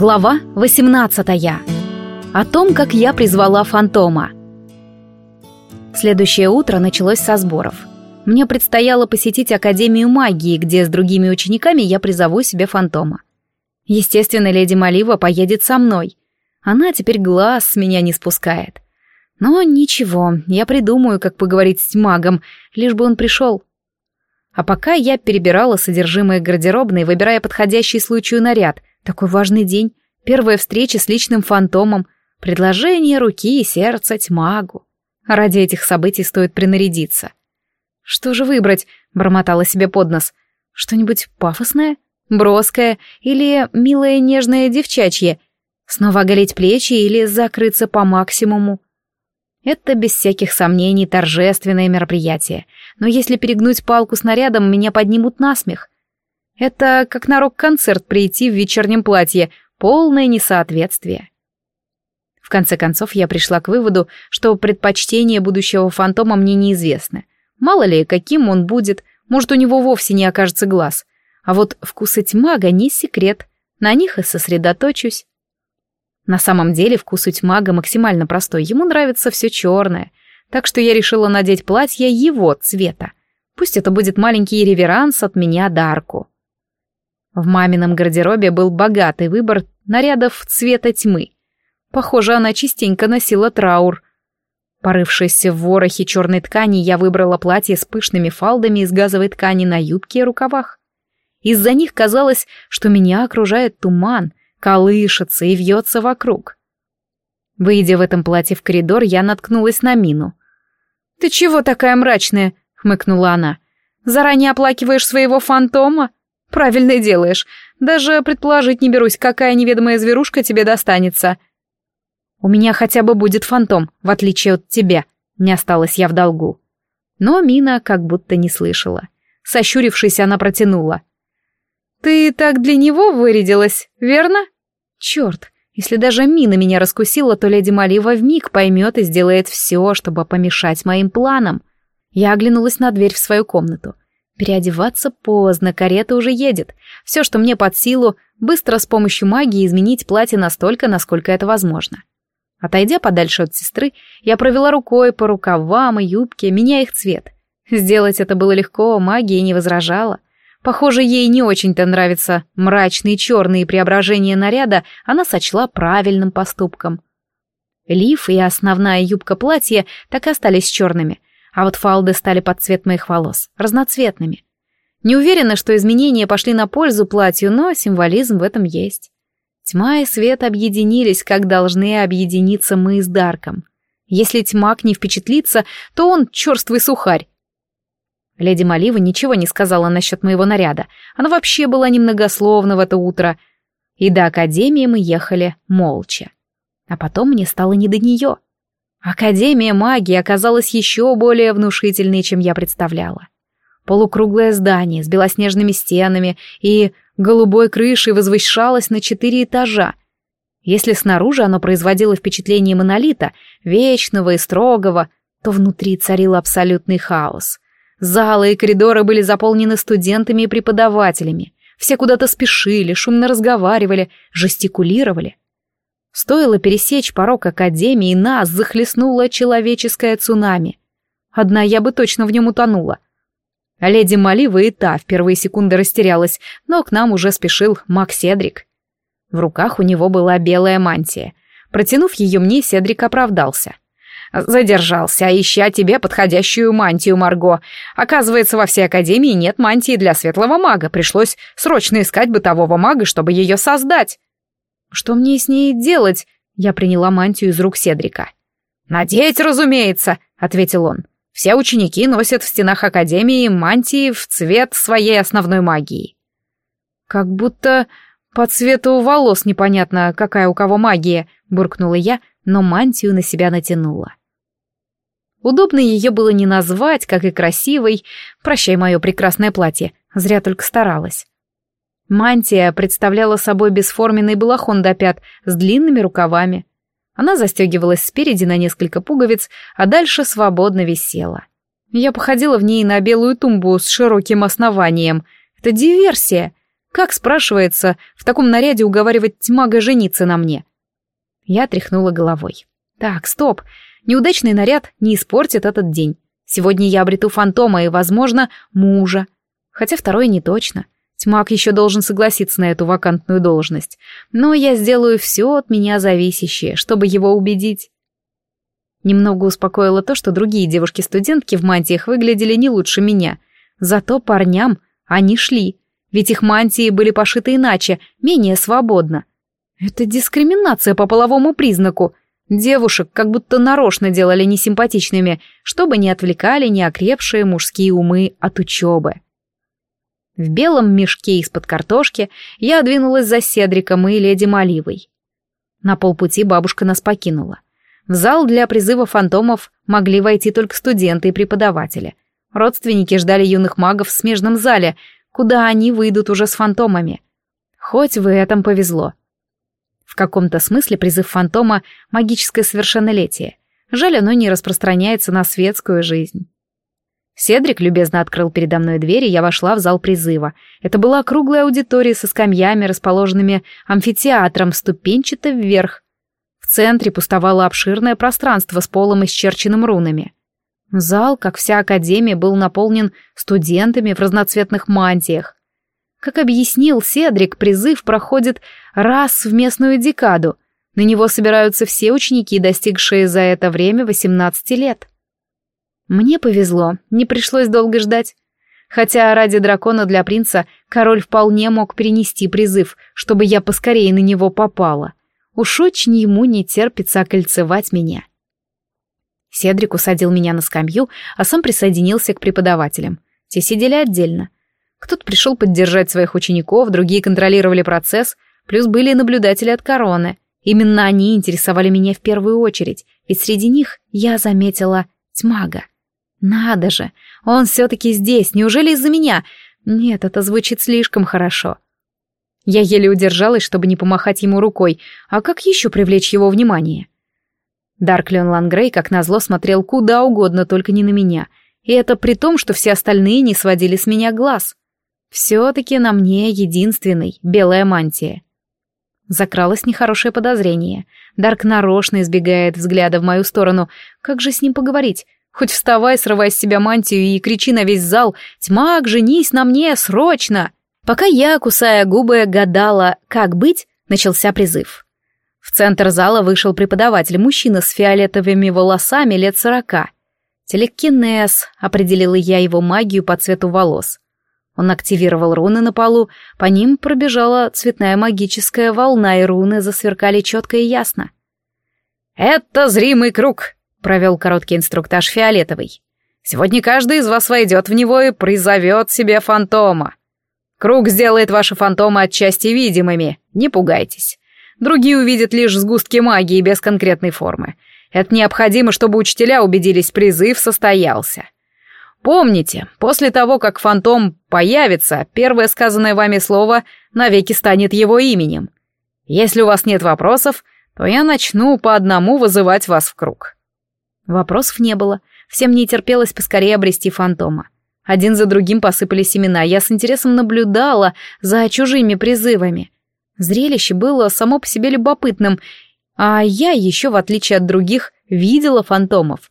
Глава 18. О том, как я призвала фантома. Следующее утро началось со сборов. Мне предстояло посетить Академию магии, где с другими учениками я призову себе фантома. Естественно, леди Малива поедет со мной. Она теперь глаз с меня не спускает. Но ничего, я придумаю, как поговорить с магом, лишь бы он пришел. А пока я перебирала содержимое гардеробной, выбирая подходящий случаю наряд, такой важный день, первая встреча с личным фантомом, предложение руки и сердца тьмагу. Ради этих событий стоит принарядиться. Что же выбрать? Бормотала себе под нос. Что-нибудь пафосное, броское или милое нежное девчачье? Снова оголить плечи или закрыться по максимуму? Это без всяких сомнений торжественное мероприятие. Но если перегнуть палку с нарядом, меня поднимут на смех. Это как на рок-концерт прийти в вечернем платье, полное несоответствие. В конце концов, я пришла к выводу, что предпочтение будущего фантома мне неизвестны. Мало ли, каким он будет, может, у него вовсе не окажется глаз. А вот вкусы тьмага не секрет, на них и сосредоточусь. На самом деле вкус у тьмага максимально простой, ему нравится все черное, так что я решила надеть платье его цвета. Пусть это будет маленький реверанс от меня Дарку. В мамином гардеробе был богатый выбор нарядов цвета тьмы. Похоже, она частенько носила траур. Порывшись в ворохе черной ткани, я выбрала платье с пышными фалдами из газовой ткани на юбке и рукавах. Из-за них казалось, что меня окружает туман, колышется и вьется вокруг. Выйдя в этом платье в коридор, я наткнулась на Мину. «Ты чего такая мрачная?» — хмыкнула она. «Заранее оплакиваешь своего фантома?» «Правильно делаешь. Даже предположить не берусь, какая неведомая зверушка тебе достанется». «У меня хотя бы будет фантом, в отличие от тебя», — не осталась я в долгу. Но Мина как будто не слышала. Сощурившись, она протянула. «Ты так для него вырядилась, верно?» «Черт, если даже Мина меня раскусила, то леди Малива вмиг поймет и сделает все, чтобы помешать моим планам». Я оглянулась на дверь в свою комнату. Переодеваться поздно, карета уже едет. Все, что мне под силу, быстро с помощью магии изменить платье настолько, насколько это возможно. Отойдя подальше от сестры, я провела рукой по рукавам и юбке, меняя их цвет. Сделать это было легко, магия не возражала. Похоже, ей не очень-то нравятся мрачные черные преображения наряда, она сочла правильным поступком. Лиф и основная юбка платья так и остались черными — а вот фалды стали под цвет моих волос, разноцветными. Не уверена, что изменения пошли на пользу платью, но символизм в этом есть. Тьма и свет объединились, как должны объединиться мы с Дарком. Если тьмак не впечатлится, то он черствый сухарь. Леди Малива ничего не сказала насчет моего наряда. Она вообще была немногословна в это утро. И до академии мы ехали молча. А потом мне стало не до нее. Академия магии оказалась еще более внушительной, чем я представляла. Полукруглое здание с белоснежными стенами и голубой крышей возвышалось на четыре этажа. Если снаружи оно производило впечатление монолита, вечного и строгого, то внутри царил абсолютный хаос. Залы и коридоры были заполнены студентами и преподавателями. Все куда-то спешили, шумно разговаривали, жестикулировали. Стоило пересечь порог Академии, нас захлестнуло человеческое цунами. Одна я бы точно в нем утонула. Леди Малива и та в первые секунды растерялась, но к нам уже спешил Мак Седрик. В руках у него была белая мантия. Протянув ее мне, Седрик оправдался. «Задержался, ища тебе подходящую мантию, Марго. Оказывается, во всей Академии нет мантии для светлого мага. Пришлось срочно искать бытового мага, чтобы ее создать». Что мне с ней делать? Я приняла мантию из рук Седрика. «Надеть, разумеется», — ответил он. «Все ученики носят в стенах Академии мантии в цвет своей основной магии». «Как будто по цвету волос непонятно, какая у кого магия», — буркнула я, но мантию на себя натянула. Удобно ее было не назвать, как и красивой. Прощай мое прекрасное платье, зря только старалась. Мантия представляла собой бесформенный балахон до пят с длинными рукавами. Она застегивалась спереди на несколько пуговиц, а дальше свободно висела. Я походила в ней на белую тумбу с широким основанием. Это диверсия. Как, спрашивается, в таком наряде уговаривать тьмага жениться на мне? Я тряхнула головой. Так, стоп. Неудачный наряд не испортит этот день. Сегодня я обрету фантома и, возможно, мужа. Хотя второе не точно. Тьмак еще должен согласиться на эту вакантную должность. Но я сделаю все от меня зависящее, чтобы его убедить. Немного успокоило то, что другие девушки-студентки в мантиях выглядели не лучше меня. Зато парням они шли, ведь их мантии были пошиты иначе, менее свободно. Это дискриминация по половому признаку. Девушек как будто нарочно делали несимпатичными, чтобы не отвлекали неокрепшие мужские умы от учебы. В белом мешке из-под картошки я двинулась за Седриком и леди Маливой. На полпути бабушка нас покинула. В зал для призыва фантомов могли войти только студенты и преподаватели. Родственники ждали юных магов в смежном зале, куда они выйдут уже с фантомами. Хоть в этом повезло. В каком-то смысле призыв фантома — магическое совершеннолетие. Жаль, оно не распространяется на светскую жизнь. Седрик любезно открыл передо мной дверь, и я вошла в зал призыва. Это была круглая аудитория со скамьями, расположенными амфитеатром, ступенчато вверх. В центре пустовало обширное пространство с полом, исчерченным рунами. Зал, как вся академия, был наполнен студентами в разноцветных мантиях. Как объяснил Седрик, призыв проходит раз в местную декаду. На него собираются все ученики, достигшие за это время 18 лет. Мне повезло, не пришлось долго ждать. Хотя ради дракона для принца король вполне мог перенести призыв, чтобы я поскорее на него попала. Уж очень ему не терпится окольцевать меня. Седрик усадил меня на скамью, а сам присоединился к преподавателям. Те сидели отдельно. Кто-то пришел поддержать своих учеников, другие контролировали процесс, плюс были наблюдатели от короны. Именно они интересовали меня в первую очередь, ведь среди них я заметила тьмага. Надо же, он все-таки здесь, неужели из-за меня? Нет, это звучит слишком хорошо. Я еле удержалась, чтобы не помахать ему рукой, а как еще привлечь его внимание? Дарклион Лангрей, как назло, смотрел куда угодно, только не на меня. И это при том, что все остальные не сводили с меня глаз. Все-таки на мне единственный белая мантия. Закралось нехорошее подозрение. Дарк нарочно избегает взгляда в мою сторону. Как же с ним поговорить? Хоть вставай, срывай с себя мантию и кричи на весь зал «Тьмак, женись на мне, срочно!» Пока я, кусая губы, гадала, как быть, начался призыв. В центр зала вышел преподаватель, мужчина с фиолетовыми волосами лет сорока. Телекинез, определила я его магию по цвету волос. Он активировал руны на полу, по ним пробежала цветная магическая волна, и руны засверкали четко и ясно. «Это зримый круг», — провел короткий инструктаж фиолетовый. «Сегодня каждый из вас войдет в него и призовет себе фантома. Круг сделает ваши фантомы отчасти видимыми, не пугайтесь. Другие увидят лишь сгустки магии без конкретной формы. Это необходимо, чтобы учителя убедились, призыв состоялся. Помните, после того, как фантом появится, первое сказанное вами слово навеки станет его именем. Если у вас нет вопросов, то я начну по одному вызывать вас в круг. Вопросов не было. Всем не терпелось поскорее обрести фантома. Один за другим посыпались имена. Я с интересом наблюдала за чужими призывами. Зрелище было само по себе любопытным, а я еще, в отличие от других, видела фантомов.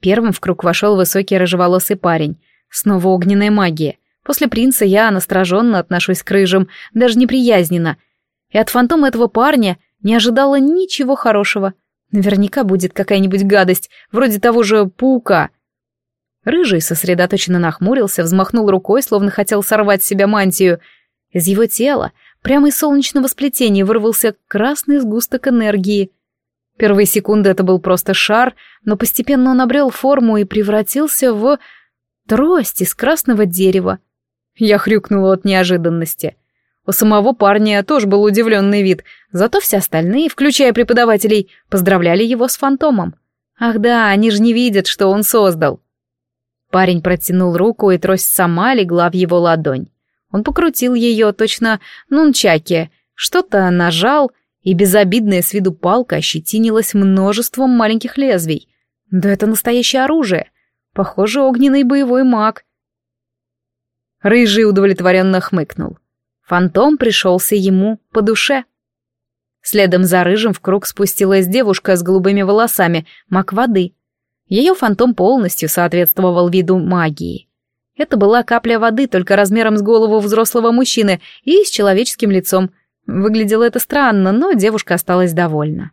Первым в круг вошел высокий рыжеволосый парень. Снова огненная магия. После принца я настороженно отношусь к рыжим, даже неприязненно. И от фантома этого парня не ожидала ничего хорошего. Наверняка будет какая-нибудь гадость, вроде того же паука. Рыжий сосредоточенно нахмурился, взмахнул рукой, словно хотел сорвать с себя мантию. Из его тела, прямо из солнечного сплетения, вырвался красный сгусток энергии. Первые секунды это был просто шар, но постепенно он обрел форму и превратился в трость из красного дерева. Я хрюкнула от неожиданности. У самого парня тоже был удивленный вид, зато все остальные, включая преподавателей, поздравляли его с фантомом. Ах да, они же не видят, что он создал. Парень протянул руку, и трость сама легла в его ладонь. Он покрутил ее, точно нунчаки, что-то нажал, и безобидная с виду палка ощетинилась множеством маленьких лезвий. Да это настоящее оружие. Похоже, огненный боевой маг. Рыжий удовлетворенно хмыкнул. Фантом пришелся ему по душе. Следом за рыжим в круг спустилась девушка с голубыми волосами, мак воды. Ее фантом полностью соответствовал виду магии. Это была капля воды, только размером с голову взрослого мужчины и с человеческим лицом. Выглядело это странно, но девушка осталась довольна.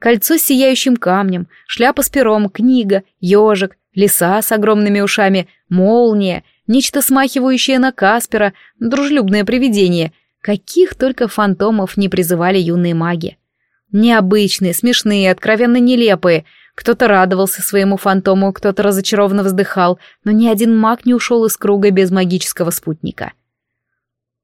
Кольцо с сияющим камнем, шляпа с пером, книга, ежик, лиса с огромными ушами, молния, нечто смахивающее на Каспера, дружелюбное привидение. Каких только фантомов не призывали юные маги. Необычные, смешные, откровенно нелепые. Кто-то радовался своему фантому, кто-то разочарованно вздыхал, но ни один маг не ушел из круга без магического спутника.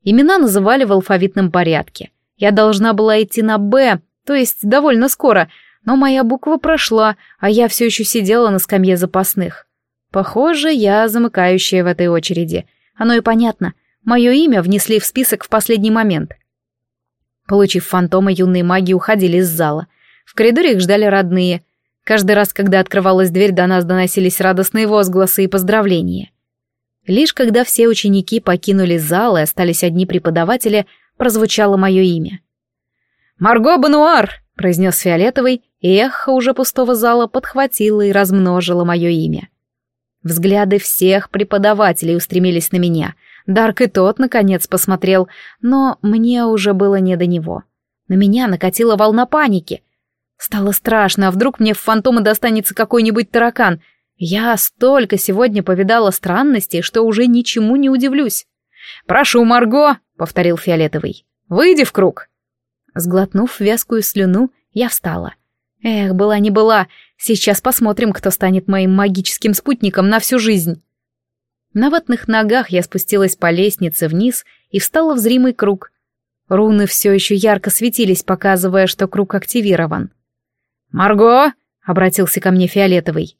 Имена называли в алфавитном порядке. Я должна была идти на «Б», то есть довольно скоро, но моя буква прошла, а я все еще сидела на скамье запасных. Похоже, я замыкающая в этой очереди. Оно и понятно. Мое имя внесли в список в последний момент. Получив фантома, юные маги уходили из зала. В коридоре их ждали родные. Каждый раз, когда открывалась дверь, до нас доносились радостные возгласы и поздравления. Лишь когда все ученики покинули зал и остались одни преподаватели, прозвучало мое имя. «Марго Бануар!» — произнес Фиолетовый, и эхо уже пустого зала подхватило и размножило мое имя. Взгляды всех преподавателей устремились на меня. Дарк и тот, наконец, посмотрел, но мне уже было не до него. На меня накатила волна паники. Стало страшно, а вдруг мне в фантома достанется какой-нибудь таракан. Я столько сегодня повидала странностей, что уже ничему не удивлюсь. «Прошу, Марго!» — повторил Фиолетовый. «Выйди в круг!» Сглотнув вязкую слюну, я встала. Эх, была не была, сейчас посмотрим, кто станет моим магическим спутником на всю жизнь. На ватных ногах я спустилась по лестнице вниз и встала в зримый круг. Руны все еще ярко светились, показывая, что круг активирован. «Марго!» — обратился ко мне Фиолетовый.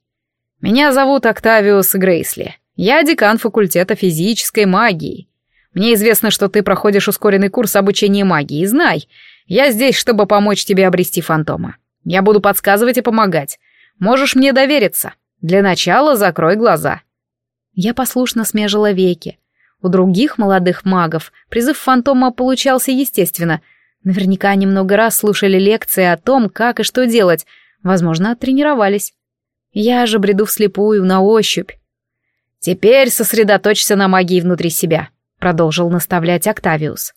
«Меня зовут Октавиус Грейсли. Я декан факультета физической магии. Мне известно, что ты проходишь ускоренный курс обучения магии. Знай, я здесь, чтобы помочь тебе обрести фантома. Я буду подсказывать и помогать. Можешь мне довериться. Для начала закрой глаза». Я послушно смежила веки. У других молодых магов призыв фантома получался естественно. Наверняка они много раз слушали лекции о том, как и что делать. Возможно, тренировались. Я же бреду вслепую, на ощупь. «Теперь сосредоточься на магии внутри себя», — продолжил наставлять Октавиус.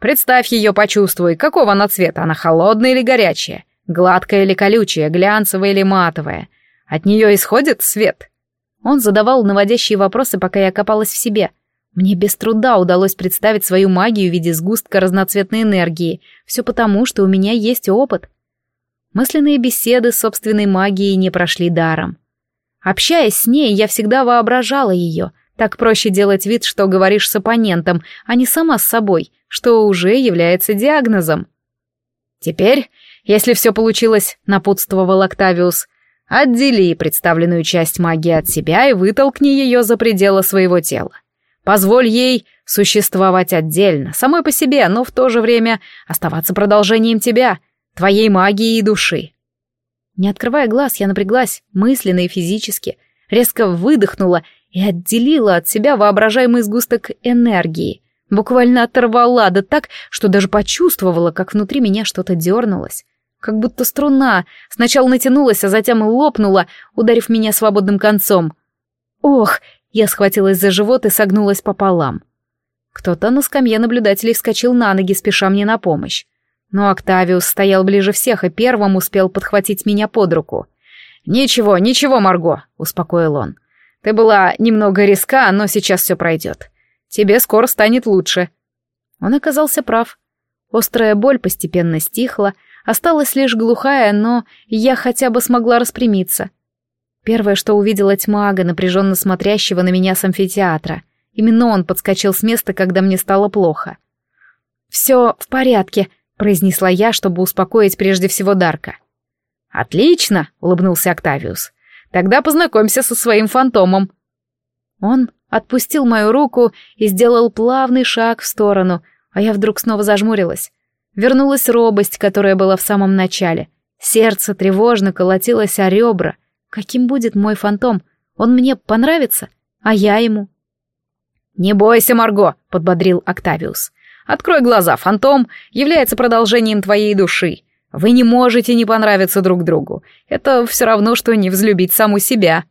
«Представь ее, почувствуй, какого она цвета, она холодная или горячая. Гладкая или колючая, глянцевая или матовая. От нее исходит свет. Он задавал наводящие вопросы, пока я копалась в себе. Мне без труда удалось представить свою магию в виде сгустка разноцветной энергии. Все потому, что у меня есть опыт. Мысленные беседы с собственной магией не прошли даром. Общаясь с ней, я всегда воображала ее. Так проще делать вид, что говоришь с оппонентом, а не сама с собой, что уже является диагнозом. Теперь если все получилось, напутствовал Октавиус, отдели представленную часть магии от себя и вытолкни ее за пределы своего тела. Позволь ей существовать отдельно, самой по себе, но в то же время оставаться продолжением тебя, твоей магии и души. Не открывая глаз, я напряглась, мысленно и физически, резко выдохнула и отделила от себя воображаемый сгусток энергии. Буквально оторвала, да так, что даже почувствовала, как внутри меня что-то дернулось как будто струна, сначала натянулась, а затем и лопнула, ударив меня свободным концом. Ох, я схватилась за живот и согнулась пополам. Кто-то на скамье наблюдателей вскочил на ноги, спеша мне на помощь. Но Октавиус стоял ближе всех и первым успел подхватить меня под руку. «Ничего, ничего, Марго», — успокоил он. «Ты была немного риска, но сейчас все пройдет. Тебе скоро станет лучше». Он оказался прав. Острая боль постепенно стихла, Осталась лишь глухая, но я хотя бы смогла распрямиться. Первое, что увидела тьмага, напряженно смотрящего на меня с амфитеатра. Именно он подскочил с места, когда мне стало плохо. «Все в порядке», — произнесла я, чтобы успокоить прежде всего Дарка. «Отлично», — улыбнулся Октавиус. «Тогда познакомься со своим фантомом». Он отпустил мою руку и сделал плавный шаг в сторону, а я вдруг снова зажмурилась. Вернулась робость, которая была в самом начале. Сердце тревожно колотилось о ребра. Каким будет мой фантом? Он мне понравится, а я ему. «Не бойся, Марго», — подбодрил Октавиус. Открой глаза, фантом является продолжением твоей души. Вы не можете не понравиться друг другу. Это все равно, что не взлюбить саму себя.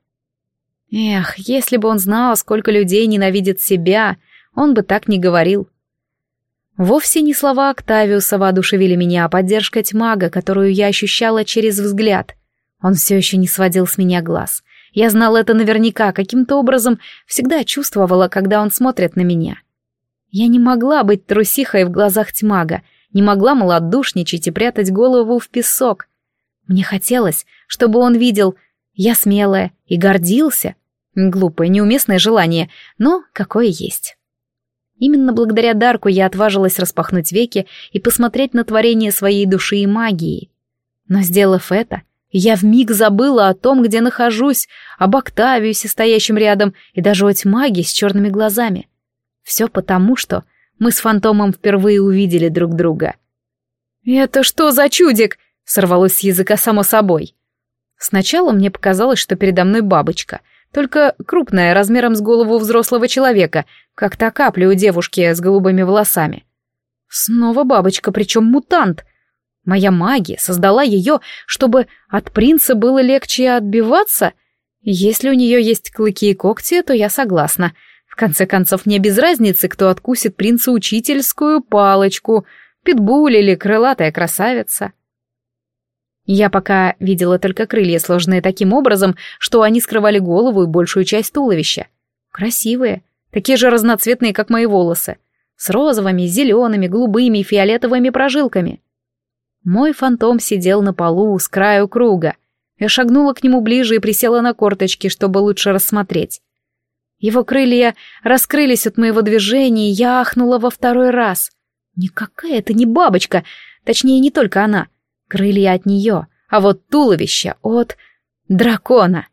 Эх, если бы он знал, сколько людей ненавидит себя, он бы так не говорил. Вовсе не слова Октавиуса воодушевили меня, а поддержка тьмага, которую я ощущала через взгляд. Он все еще не сводил с меня глаз. Я знала это наверняка, каким-то образом всегда чувствовала, когда он смотрит на меня. Я не могла быть трусихой в глазах тьмага, не могла малодушничать и прятать голову в песок. Мне хотелось, чтобы он видел, я смелая и гордился. Глупое, неуместное желание, но какое есть. Именно благодаря Дарку я отважилась распахнуть веки и посмотреть на творение своей души и магии. Но сделав это, я вмиг забыла о том, где нахожусь, об Октавиусе, стоящем рядом, и даже о тьмаге с черными глазами. Все потому, что мы с фантомом впервые увидели друг друга. «Это что за чудик?» — сорвалось с языка само собой. Сначала мне показалось, что передо мной бабочка, только крупная, размером с голову взрослого человека, как та капля у девушки с голубыми волосами. Снова бабочка, причем мутант. Моя магия создала ее, чтобы от принца было легче отбиваться. Если у нее есть клыки и когти, то я согласна. Конце концов, мне без разницы, кто откусит принца учительскую палочку, питбуль или крылатая красавица. Я пока видела только крылья, сложенные таким образом, что они скрывали голову и большую часть туловища. Красивые, такие же разноцветные, как мои волосы, с розовыми, зелеными, голубыми и фиолетовыми прожилками. Мой фантом сидел на полу с краю круга. Я шагнула к нему ближе и присела на корточки, чтобы лучше рассмотреть. Его крылья раскрылись от моего движения, и я ахнула во второй раз. Никакая это не бабочка, точнее, не только она — Крылья от нее, а вот туловище от дракона.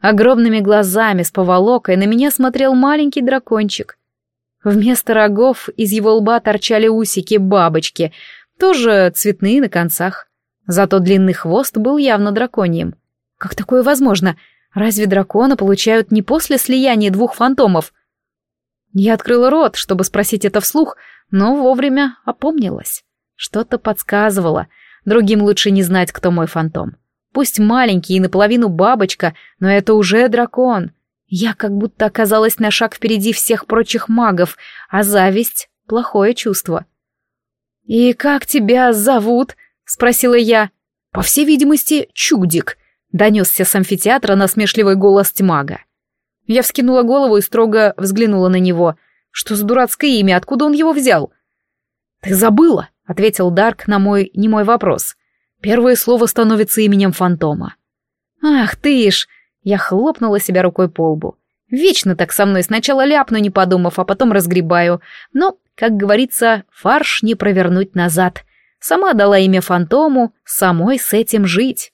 Огромными глазами с поволокой на меня смотрел маленький дракончик. Вместо рогов из его лба торчали усики бабочки, тоже цветные на концах. Зато длинный хвост был явно драконьим. Как такое возможно? Разве дракона получают не после слияния двух фантомов? Я открыла рот, чтобы спросить это вслух, но вовремя опомнилась. Что-то подсказывало — Другим лучше не знать, кто мой фантом. Пусть маленький и наполовину бабочка, но это уже дракон. Я как будто оказалась на шаг впереди всех прочих магов, а зависть — плохое чувство. «И как тебя зовут?» — спросила я. «По всей видимости, чудик», — донесся с амфитеатра насмешливый голос тьмага. Я вскинула голову и строго взглянула на него. «Что за дурацкое имя? Откуда он его взял?» «Ты забыла?» ответил Дарк на мой немой вопрос. Первое слово становится именем фантома. Ах ты ж! Я хлопнула себя рукой по лбу. Вечно так со мной сначала ляпну, не подумав, а потом разгребаю. Но, как говорится, фарш не провернуть назад. Сама дала имя фантому, самой с этим жить.